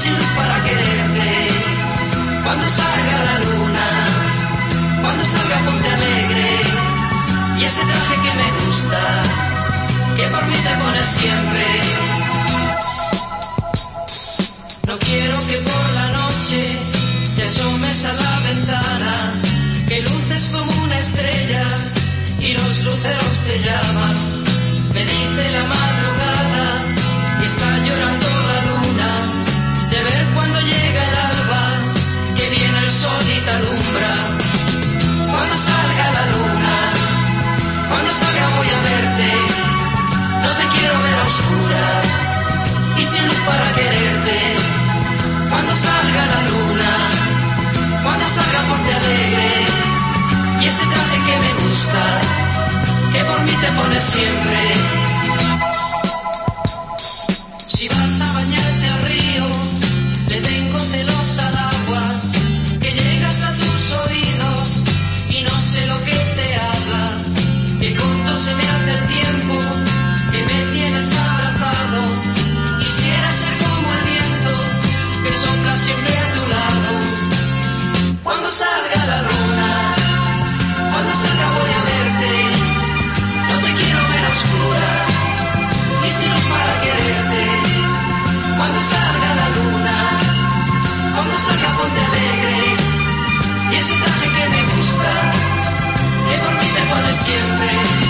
sin luz para quererte. Cuando salga la luna, cuando salga Ponte Alegre, y ese traje que me gusta, que por mí te pones siempre. No quiero que por la noche te asomes a la ventana, que luces como una estrella y los luceros te llaman. Me dice la madrugada para quererte. Cuando salga la luna, cuando salga Ponte Alegre. Y ese traje que me gusta, que por mí te pones siempre. Si vas a bañarte al río, le tengo fe siempre.